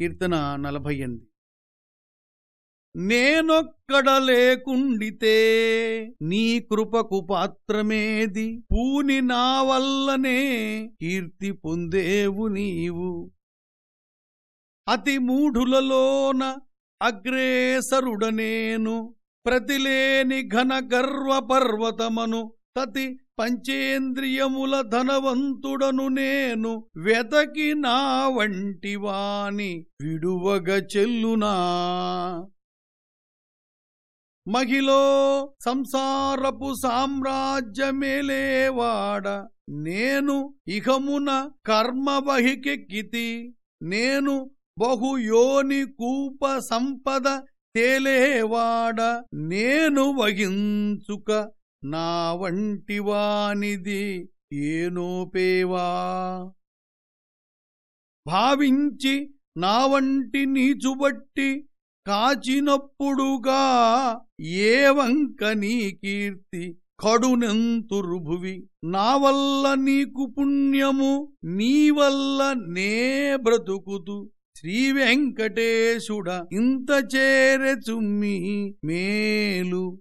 కీర్తన నలభై ఎనిమిది నేనొక్కడ లేకుండితే నీ కృపకు పాత్రమేది? పూని నా వల్లనే కీర్తి పొందేవు నీవు. అతి మూఢులలోన అగ్రేసరుడనేను ప్రతిలేని ఘన గర్వ పర్వతమను తతి పంచేంద్రియముల ధనవంతుడను నేను వెతకి నా వంటి విడువగ చెల్లునా. మహిలో సంసారపు సామ్రాజ్యమేలేవాడ నేను ఇహమున కర్మవహికెక్కితి నేను బహుయోని కూప సంపద తేలేవాడ నేను వహించుక నా వంటివానిది ఏనోపేవా భావించి నా వంటి నీచుబట్టి కాచినప్పుడుగా ఏ వంక నీ కీర్తి కడునెంతురుభువి? నా వల్ల నీకు పుణ్యము నీ వల్ల నే బ్రతుకుతు. శ్రీ వెంకటేశుడ ఇంత చేరె చుమ్మి మేలు.